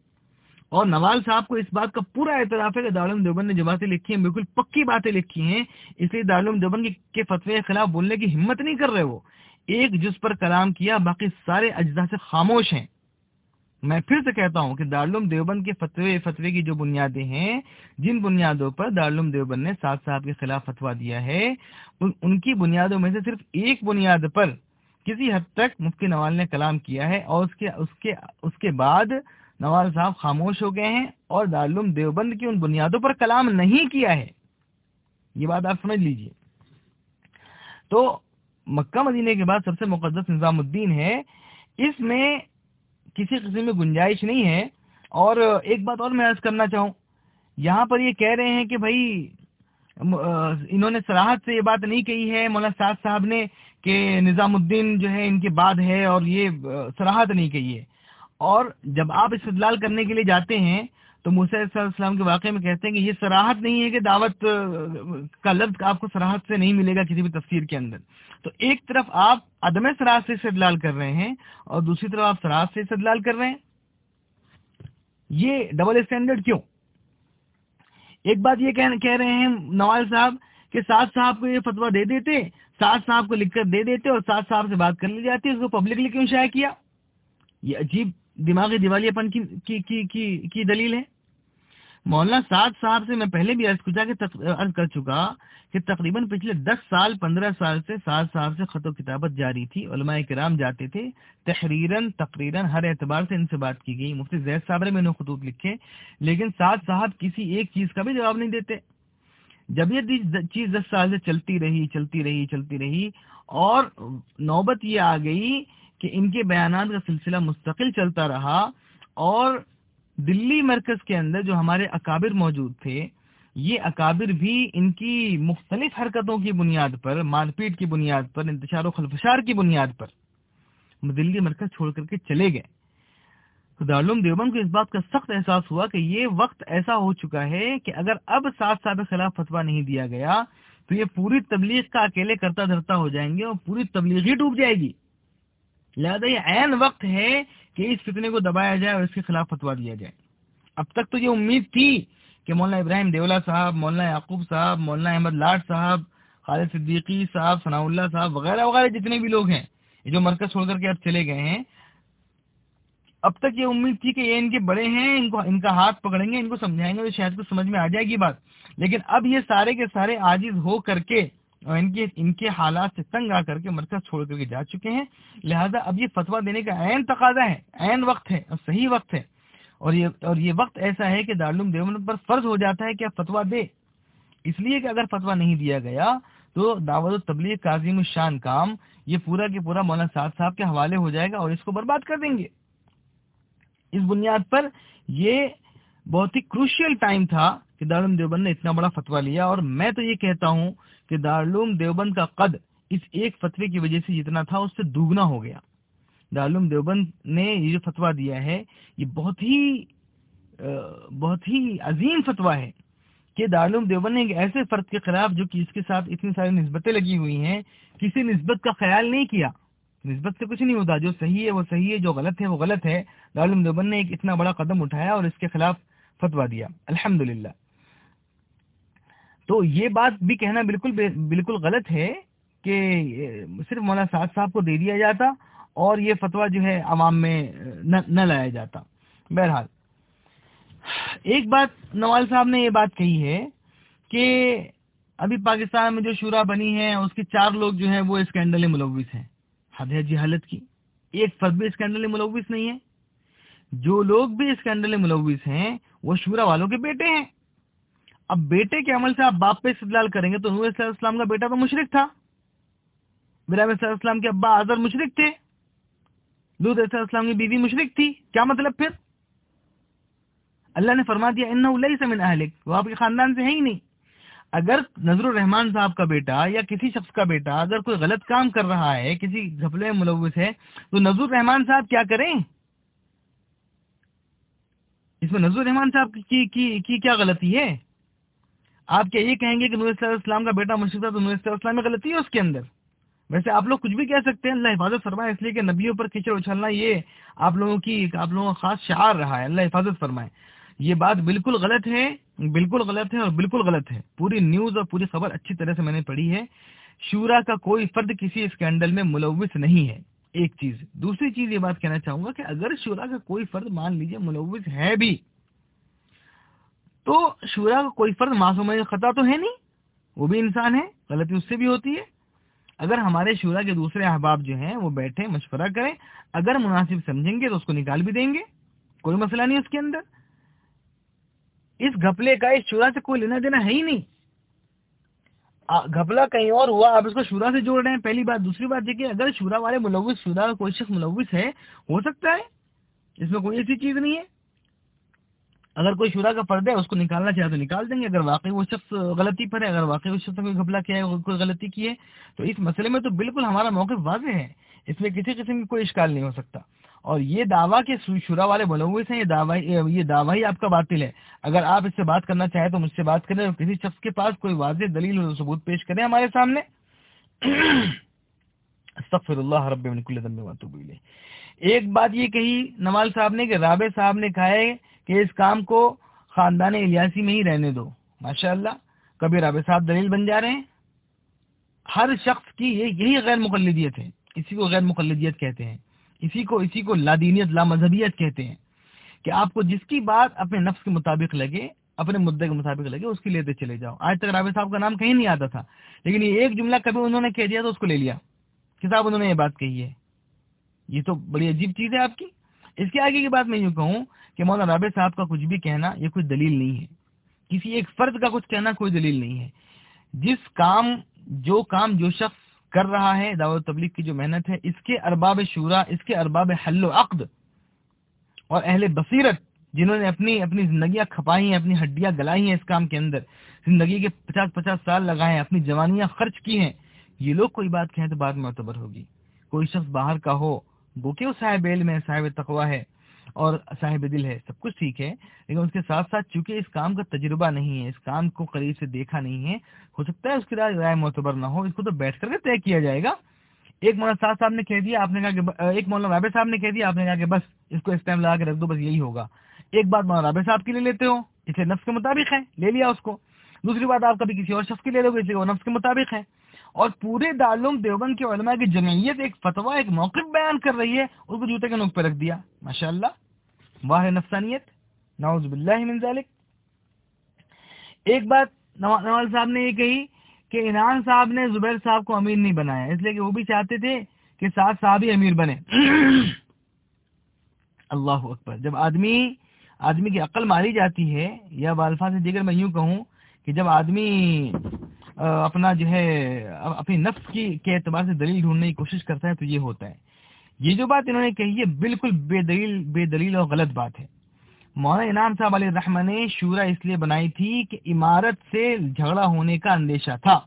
اور نوال صاحب کو اس بات کا پورا اعتراف ہے کہ دارالعلوم دیوبند نے جو باتیں لکھی ہیں، بالکل پکی باتیں لکھی ہیں۔ اس لیے دارالعلوم دیوبند کے فتوے کے خلاف بولنے کی ہمت نہیں کر رہے وہ۔ ایک جس پر کلام کیا، باقی سارے اجزاء سے خاموش ہیں۔ میں پھر سے کہتا ہوں کہ دارالعلوم دیوبند کے فتوے فتوے کی جو بنیادیں ہیں، جن بنیادوں پر دارالعلوم دیوبند نے سات صاحب کے خلاف فتوا دیا ہے ان کی بنیادوں میں سے صرف ایک بنیاد پر کسی حد تک مفتی نوال نے کلام کیا ہے اور اس کے اس کے اس کے بعد نواز صاحب خاموش ہو گئے ہیں اور دارالعلوم دیوبند کی ان بنیادوں پر کلام نہیں کیا ہے۔ یہ بات آپ سمجھ لیجیے۔ تو مکہ مدینے کے بعد سب سے مقدس نظام الدین ہے۔ اس میں کسی قسم میں گنجائش نہیں ہے۔ اور ایک بات اور میں عرض کرنا چاہوں۔ یہاں پر یہ کہہ رہے ہیں کہ بھائی انہوں نے سراحت سے یہ بات نہیں کہی ہے۔ مولانا سعد صاحب نے کہ نظام الدین جو ہے ان کے بعد ہے اور یہ سراحت نہیں کہی ہے اور جب آپ استدلال کرنے کے لیے جاتے ہیں، تو موسیٰ علیہ السلام کے واقعے میں کہتے ہیں کہ یہ سراحت نہیں ہے کہ دعوت کا لفظ آپ کو سراحت سے نہیں ملے گا کسی بھی تفسیر کے اندر۔ تو ایک طرف آپ عدم سراحت سے استدلال کر رہے ہیں اور دوسری طرف آپ سراحت سے استدلال کر رہے ہیں۔ یہ ڈبل اسٹینڈرڈ کیوں؟ ایک بات یہ کہہ رہے ہیں نواز صاحب کہ سعد صاحب کو یہ فتوا دے دیتے سعد صاحب کو لکھ کر دے دیتے اور سعد صاحب سے بات کر لی جاتی اس کو پبلکلی کیوں شائع کیا؟ یہ عجیب دماغی دیوالی پن کی کی, کی, کی, کی دلیل ہے۔ مولانا سعد صاحب سے میں پہلے بھی عرض عرض کر چکا کہ تقریباً پچھلے دس سال پندرہ سال سے سعد صاحب سے خط و کتابت جاری تھی علماء کرام جاتے تھے تحریراً تقریراً ہر اعتبار سے ان سے بات کی گئی۔ مفتی زید صاحب نے میں نے خطوط لکھے لیکن سعد صاحب کسی ایک چیز کا بھی جواب نہیں دیتے۔ جب یہ چیز دس سال سے چلتی رہی چلتی رہی چلتی رہی اور نوبت یہ آ گئی کہ ان کے بیانات کا سلسلہ مستقل چلتا رہا اور دلی مرکز کے اندر جو ہمارے اکابر موجود تھے، یہ اکابر بھی ان کی مختلف حرکتوں کی بنیاد پر، مار پیٹ کی بنیاد پر، انتشار و خلفشار کی بنیاد پر دلی مرکز چھوڑ کر کے چلے گئے۔ دارالعلوم دیوبند کو اس بات کا سخت احساس ہوا کہ یہ وقت ایسا ہو چکا ہے کہ اگر اب سات سال کے خلاف فتوا نہیں دیا گیا تو یہ پوری تبلیغ کا اکیلے کرتا دھرتا ہو جائیں گے اور پوری تبلیغ ہی ڈوب جائے گی۔ لہذا یہ عین وقت ہے کہ اس فتنے کو دبایا جائے اور اس کے خلاف فتوا دیا جائے۔ اب تک تو یہ امید تھی کہ مولانا ابراہیم دیولا صاحب، مولانا یعقوب صاحب، مولانا احمد لاٹ صاحب، خالد صدیقی صاحب، ثناء اللہ صاحب، وغیرہ وغیرہ جتنے بھی لوگ ہیں جو مرکز چھوڑ کر کے اب چلے گئے ہیں اب تک یہ امید تھی کہ یہ ان کے بڑے ہیں، ان کو ان کا ہاتھ پکڑیں گے، ان کو سمجھائیں گے، تو شاید کو سمجھ میں آ جائے گی بات۔ لیکن اب یہ سارے کے سارے عاجز ہو کر کے اور ان کے ان کے حالات سے تنگ آ کر کے مرکز چھوڑ کر کے جا چکے ہیں۔ لہذا اب یہ فتوا دینے کا عین تقاضا ہے۔ عین وقت ہے، اور صحیح وقت ہے۔ اور یہ اور یہ وقت ایسا ہے کہ دارالعلوم دیوبند پر فرض ہو جاتا ہے کہ اب دے اس لیے کہ اگر فتوا نہیں دیا گیا، تو دعوت و تبلیغ کاظم الشان کام، یہ پورا کے پورا مولانا سعد صاحب کے حوالے ہو جائے گا اور اس کو برباد کر دیں گے۔ اس بنیاد پر یہ بہت ہی کروشل ٹائم تھا کہ دارالعلوم دیوبند نے اتنا بڑا فتوا لیا اور میں تو یہ کہتا ہوں کہ دارالعلوم دیوبند کا قد اس ایک فتوے کی وجہ سے جتنا تھا اس سے دوگنا ہو گیا۔ دارالعلوم دیوبند نے یہ جو فتوا دیا ہے، یہ بہت ہی بہت ہی عظیم فتوا ہے کہ دارالعلوم دیوبند نے ایک ایسے فرد کے خلاف جو کہ اس کے ساتھ اتنی ساری نسبتیں لگی ہوئی ہیں، کسی نسبت کا خیال نہیں کیا۔ نسبت سے کچھ نہیں ہوتا، جو صحیح ہے وہ صحیح ہے، جو غلط ہے وہ غلط ہے۔ دارالعلوم دیوبند نے ایک اتنا بڑا قدم اٹھایا اور اس کے خلاف فتوا دیا۔ الحمد تو یہ بات بھی کہنا بالکل بالکل غلط ہے کہ صرف مولانا سعد صاحب کو دے دیا جاتا اور یہ فتویٰ جو ہے عوام میں نہ لایا جاتا۔ بہرحال، ایک بات نوال صاحب نے یہ بات کہی ہے کہ ابھی پاکستان میں جو شورا بنی ہے، اس کے چار لوگ جو ہیں وہ اسکینڈل ملوث ہیں۔ حد ہے جی حالت کی۔ ایک فرد بھی اسکینڈل ملوث نہیں ہے۔ جو لوگ بھی اسکینڈل ملوث ہیں، وہ شورا والوں کے بیٹے ہیں۔ اب بیٹے کے عمل سے آپ باپ پہ استدلال کریں گے تو نور علیہ السلام کا بیٹا تو مشرق تھا۔ برام علیہ السلام کے ابا آزر مشرق تھے۔ دودھ علیہ السلام کی بیوی مشرق تھی۔ کیا مطلب پھر؟ اللہ نے فرما دیا ان من اہلک۔ وہ آپ کے خاندان سے ہے ہی نہیں۔ اگر نظر الرحمان صاحب کا بیٹا یا کسی شخص کا بیٹا اگر کوئی غلط کام کر رہا ہے کسی گھپلے ملوث ہے تو نظر الرحمان صاحب کیا کریں؟ اس میں نظر الرحمان صاحب کی کی, کی کیا غلطی ہے؟ آپ کیا یہ کہیں گے کہ نور السلام کا بیٹا مشرق تھا تو نور السلام میں غلطی ہے اس کے اندر؟ ویسے آپ لوگ کچھ بھی کہہ سکتے ہیں اللہ حفاظت فرمائے اس لیے کہ نبیوں پر کچڑ اچھلنا یہ آپ لوگوں کی آپ لوگوں کا خاص شعار رہا ہے اللہ حفاظت فرمائے۔ یہ بات بالکل غلط ہے، بالکل غلط ہے اور بالکل غلط ہے۔ پوری نیوز اور پوری خبر اچھی طرح سے میں نے پڑھی ہے۔ شورا کا کوئی فرد کسی اسکینڈل میں ملوث نہیں ہے، ایک چیز۔ دوسری چیز یہ بات کہنا چاہوں گا کہ اگر شورا کا کوئی فرد مان لیجیے ملوث ہے بھی، تو شورا کا کوئی فرد معصوم خطا تو ہے نہیں۔ وہ بھی انسان ہے، غلطی اس سے بھی ہوتی ہے۔ اگر ہمارے شورا کے دوسرے احباب جو ہیں، وہ بیٹھے مشورہ کریں، اگر مناسب سمجھیں گے تو اس کو نکال بھی دیں گے۔ کوئی مسئلہ نہیں اس کے اندر۔ اس گھپلے کا اس شورا سے کوئی لینا دینا ہے ہی نہیں۔ گھپلا کہیں اور ہوا، آپ اس کو شورا سے جوڑ رہے ہیں۔ پہلی بات، دوسری بات یہ کہ اگر شورا والے ملوث، شورا کا کوئی شخص ملوث ہے، ہو سکتا ہے؟ اس میں کوئی ایسی چیز نہیں ہے۔ اگر کوئی شورا کا فرد ہے، اس کو نکالنا چاہے تو نکال دیں گے۔ اگر واقعی وہ شخص غلطی پر ہے، اگر واقعی اس شخص نے کوئی گھپلا کیا ہے کوئی غلطی کی ہے، تو اس مسئلے میں تو بالکل ہمارا موقف واضح ہے۔ اس میں کسی قسم کی کوئی اشکال نہیں ہو سکتا۔ اور یہ دعویٰ کہ شورا والے ملوث ہیں، یہ دعویٰ ہی آپ کا باطل ہے۔ اگر آپ اس سے بات کرنا چاہیں تو مجھ سے بات کریں اور کسی شخص کے پاس کوئی واضح دلیل اور ثبوت پیش کریں ہمارے سامنے۔ استغفر اللہ رب ایک بات یہ کہی نوال صاحب نے کہ رابع صاحب نے کہا ہے کہ اس کام کو خاندان الیاسی میں ہی رہنے دو۔ ماشاء اللہ کبھی رابع صاحب دلیل بن جا رہے ہیں۔ ہر شخص کی یہی غیر مقلدیت ہے۔ اسی کو غیر مقلدیت کہتے ہیں۔ اسی کو اسی کو لادینیت لا مذہبیت کہتے ہیں کہ آپ کو جس کی بات اپنے نفس کے مطابق لگے، اپنے مدعے کے مطابق لگے، اس کی لیتے چلے جاؤ۔ آج تک رابع صاحب کا نام کہیں نہیں آتا تھا، لیکن یہ ایک جملہ کبھی انہوں نے کہہ دیا تو اس کو لے لیا۔ کتاب انہوں نے یہ بات کہی ہے۔ یہ تو بڑی عجیب چیز ہے آپ کی۔ اس کے آگے کی بات میں یوں کہوں کہ مولانا رابع صاحب کا کچھ بھی کہنا یہ کوئی دلیل نہیں ہے۔ کسی ایک فرد کا کچھ کہنا کوئی دلیل نہیں ہے۔ جس کام، جو کام، جو شخص کر رہا ہے، دعوت تبلیغ کی جو محنت ہے، اس کے ارباب شورا، اس کے ارباب حل و عقد اور اہل بصیرت جنہوں نے اپنی اپنی زندگیاں کھپائی ہیں، اپنی ہڈیاں گلائی ہیں اس کام کے اندر، زندگی کے پچاس پچاس سال لگائے ہیں، اپنی جوانیاں خرچ کی ہیں، یہ لوگ کوئی بات کہیں تو بات معتبر ہوگی۔ کوئی شخص باہر کا ہو، وہ کہ وہ صاحب علم ہے، صاحب تقوا ہے؟ اور صاحب دل ہے، سب کچھ ٹھیک ہے، لیکن اس کے ساتھ ساتھ چونکہ اس کام کا تجربہ نہیں ہے، اس کام کو قریب سے دیکھا نہیں ہے، ہو سکتا ہے اس کی رائے معتبر نہ ہو، اس کو تو بیٹھ کر کے طے کیا جائے گا۔ ایک مولانا صاحب صاحب نے کہہ دیا، آپ نے کہا کہ ایک مولانا رابع صاحب نے کہہ دیا، آپ نے کہا کہ بس اس کو اس ٹائم لگا کے رکھ دو، بس یہی ہوگا۔ ایک بات مولانا رابع صاحب کے لیے لیتے ہو، اسے نفس کے مطابق ہے، لے لیا اس کو۔ دوسری بات آپ کبھی کسی اور شخص کے لے لو گے، اسے وہ نفس کے مطابق ہے۔ اور پورے دارالعلوم دیوبند کے علماء کی جمعیت ایک فتوا ایک موقف بیان کر رہی ہے، اس کو جوتے کے نوک پہ رکھ دیا۔ ماشاء اللہ واہ نفسانیت، نعوذ باللہ من ذالک ایک بات نواز صاحب نے یہ کہی کہ انعام صاحب نے زبیر صاحب کو امیر نہیں بنایا، اس لیے کہ وہ بھی چاہتے تھے کہ سات صاحب ہی امیر بنے۔ اللہ اکبر۔ جب آدمی آدمی کی عقل ماری جاتی ہے، یا بالفا سے دیگر میں یوں کہوں کہ جب آدمی اپنا جو ہے، اپنی نفس کی کے اعتبار سے دلیل ڈھونڈنے کی کوشش کرتا ہے تو یہ ہوتا ہے۔ یہ جو بات انہوں نے کہی ہے بالکل بے دلیل بے دلیل اور غلط بات ہے۔ مولانا انعام صاحب علیہ الرحمٰ نے شورا اس لیے بنائی تھی کہ عمارت سے جھگڑا ہونے کا اندیشہ تھا۔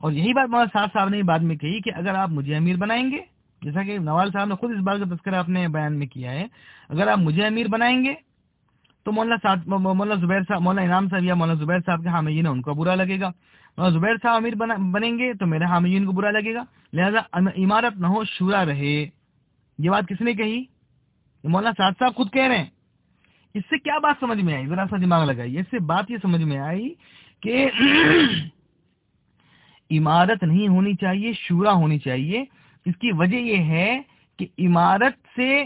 اور یہی بات مولانا صاحب صاحب نے بعد میں کہی کہ اگر آپ مجھے امیر بنائیں گے، جیسا کہ نوال صاحب نے خود اس بات کا تذکرہ اپنے بیان میں کیا ہے، اگر آپ مجھے امیر بنائیں گے تو مولانا مولانا زبیر صاحب مولانا انعام صاحب یا مولانا زبیر صاحب کے حامیین ان کو برا لگے گا۔ مولانا زبیر صاحب امیر بنیں گے تو میرے حامیین کو برا لگے گا۔ لہذا عمارت نہ ہو، شورا رہے۔ یہ بات کس نے کہی؟ مولانا صاحب صاحب خود کہہ رہے ہیں۔ اس سے کیا بات سمجھ میں آئی؟ ذرا سا دماغ لگائی اس سے بات یہ سمجھ میں آئی کہ عمارت نہیں ہونی چاہیے، شورا ہونی چاہیے۔ اس کی وجہ یہ ہے کہ عمارت سے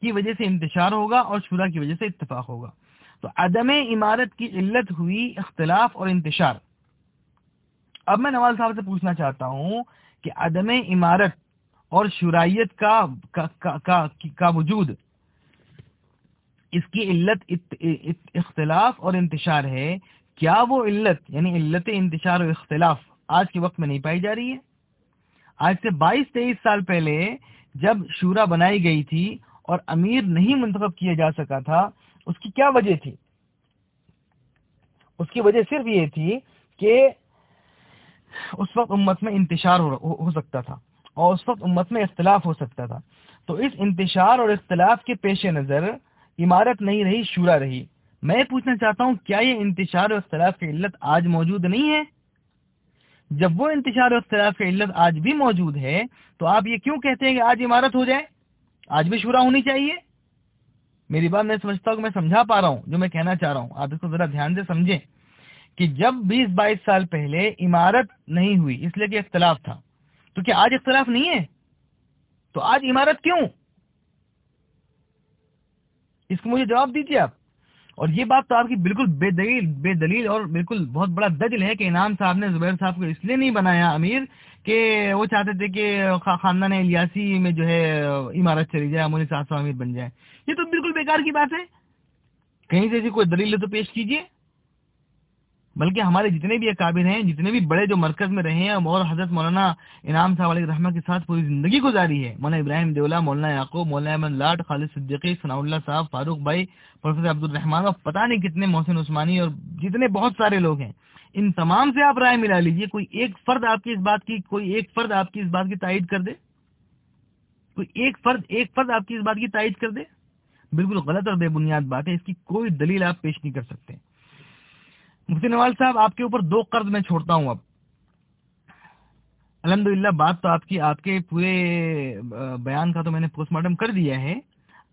کی وجہ سے انتشار ہوگا اور شورا کی وجہ سے اتفاق ہوگا۔ تو عدم عمارت کی علت ہوئی اختلاف اور انتشار۔ اب میں نواز صاحب سے پوچھنا چاہتا ہوں کہ عدم عمارت اور شرائط کا کا, کا, کا وجود. اس کی علت اختلاف اور انتشار ہے. کیا وہ علت یعنی علت انتشار اور اختلاف آج کے وقت میں نہیں پائی جا رہی ہے؟ آج سے بائیس تیئیس سال پہلے جب شورا بنائی گئی تھی اور امیر نہیں منتخب کیا جا سکا تھا اس کی کیا وجہ تھی؟ اس کی وجہ صرف یہ تھی کہ اس وقت امت میں انتشار ہو سکتا تھا۔ اور اس وقت امت میں اختلاف ہو سکتا تھا۔ تو اس انتشار اور اختلاف کے پیش نظر عمارت نہیں رہی، شورا رہی۔ میں پوچھنا چاہتا ہوں، کیا یہ انتشار اور اختلاف کی علت آج موجود نہیں ہے؟ جب وہ انتشار اور اختلاف کی علت آج بھی موجود ہے، تو آپ یہ کیوں کہتے ہیں کہ آج عمارت ہو جائے؟ آج بھی شورا ہونی چاہیے؟ میری بات میں سمجھتا ہوں کہ میں سمجھا پا رہا ہوں، جو میں کہنا چاہ رہا ہوں۔ آپ اس کو ذرا دھیان سے سمجھیں کہ جب بیس بائیس سال پہلے عمارت نہیں ہوئی، اس لیے کہ اختلاف تھا۔ تو کیا آج اختلاف نہیں ہے؟ تو آج عمارت کیوں؟ اس کو مجھے جواب دیجیے آپ۔ اور یہ بات تو آپ کی بالکل بے دلیل بے دلیل اور بالکل بہت بڑا دجل ہے کہ انعام صاحب نے، زبیر صاحب کو اس لیے نہیں بنایا، امیر، کہ وہ چاہتے تھے کہ خاندان الیاسی میں جو ہے عمارت چلی جائے، امونی سات سو امیر بن جائے۔ یہ تو بالکل بیکار کی بات ہے۔ کہیں سے کوئی دلیل تو پیش کیجیے بلکہ ہمارے جتنے بھی اکابر ہیں، جتنے بھی بڑے جو مرکز میں رہے ہیں اور حضرت مولانا انعام صاحب علیہ رحمہ کے ساتھ پوری زندگی گزاری ہے۔ مولانا ابراہیم دیولہ مولانا یعقوب، مولانا احمد لاٹ، خالد صدیقی ثناء اللہ صاحب، فاروق بھائی، پروفیسر عبد الرحمان اور پتہ نہیں کتنے محسن عثمانی اور جتنے بہت سارے لوگ ہیں۔ ان تمام سے آپ رائے ملا لیجیے، کوئی ایک فرد آپ کی اس بات کی، کوئی ایک فرد آپ کی اس بات کی تائید کر دے۔ کوئی ایک فرد ایک فرد آپ کی اس بات کی تائید کر دے۔ بالکل غلط اور بے بنیاد بات ہے، اس کی کوئی دلیل آپ پیش نہیں کر سکتے۔ مفتی نواز صاحب، آپ کے اوپر دو قرض میں چھوڑتا ہوں اب۔ الحمد بات تو آپ کی، آپ کے پورے بیان کا تو میں نے پوسٹ مارٹم کر دیا ہے۔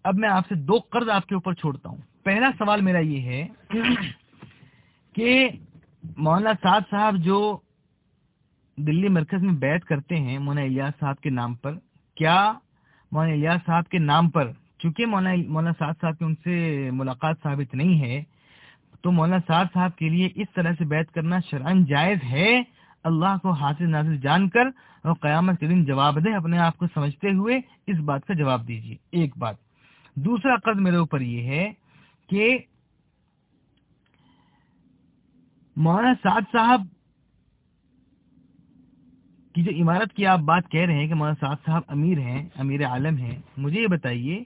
اب میں آپ سے دو قرض آپ کے اوپر چھوڑتا ہوں۔ پہلا سوال میرا یہ ہے کہ مولانا سعد صاحب جو دلی مرکز میں بیعت کرتے ہیں مولانا الیاس صاحب کے نام پر، کیا مولانا الیاس صاحب کے نام پر، چونکہ مولانا مولانا سعد صاحب کی ان سے ملاقات ثابت نہیں ہے تو مولانا سعد صاحب کے لیے اس طرح سے بیعت کرنا شرعن جائز ہے۔ اللہ کو حاصل ناصر جان کر اور قیامت کے دن جواب دے اپنے آپ کو سمجھتے ہوئے اس بات کا جواب دیجیے۔ ایک بات۔ دوسرا قرض میرے اوپر یہ ہے کہ مولانا سعد صاحب کی جو عمارت کی آپ بات کہہ رہے ہیں کہ مولانا سعد صاحب امیر ہیں، امیر عالم ہیں، مجھے یہ بتائیے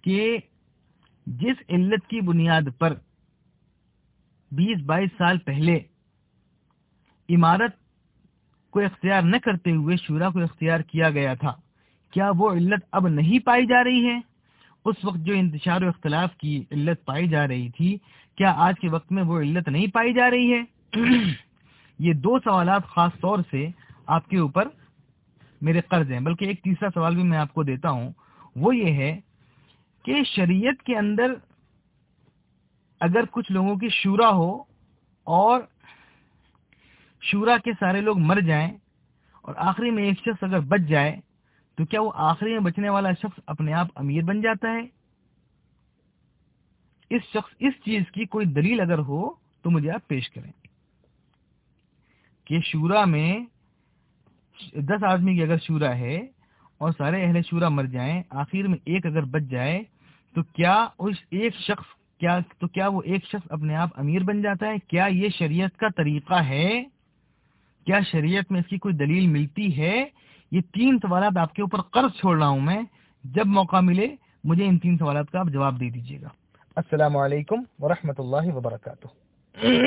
کہ جس علت کی بنیاد پر بیس بائیس سال پہلے عمارت کو اختیار نہ کرتے ہوئے شورا کو اختیار کیا گیا تھا۔ کیا وہ علت اب نہیں پائی جا رہی ہے؟ اس وقت جو انتشار و اختلاف کی علت پائی جا رہی تھی، کیا آج کے وقت میں وہ علت نہیں پائی جا رہی ہے؟ یہ دو سوالات خاص طور سے آپ کے اوپر میرے قرض ہیں۔ بلکہ ایک تیسرا سوال بھی میں آپ کو دیتا ہوں۔ وہ یہ ہے کہ شریعت کے اندر اگر کچھ لوگوں کی شورا ہو اور شورا کے سارے لوگ مر جائیں اور آخری میں ایک شخص اگر بچ جائے، تو کیا وہ آخری میں بچنے والا شخص اپنے آپ امیر بن جاتا ہے؟ اس شخص، اس چیز کی کوئی دلیل اگر ہو، تو مجھے آپ پیش کریں۔ کہ شورا میں دس آدمی کی اگر شورا ہے اور سارے اہل شورا مر جائیں، آخر میں ایک اگر بچ جائے، تو کیا اس ایک شخص کیا تو کیا وہ ایک شخص اپنے آپ امیر بن جاتا ہے؟ کیا یہ شریعت کا طریقہ ہے؟ کیا شریعت میں اس کی کوئی دلیل ملتی ہے؟ یہ تین سوالات آپ کے اوپر قرض چھوڑ رہا ہوں میں۔ جب موقع ملے مجھے ان تین سوالات کا آپ جواب دے دیجیے گا۔ السلام علیکم ورحمۃ اللہ وبرکاتہ۔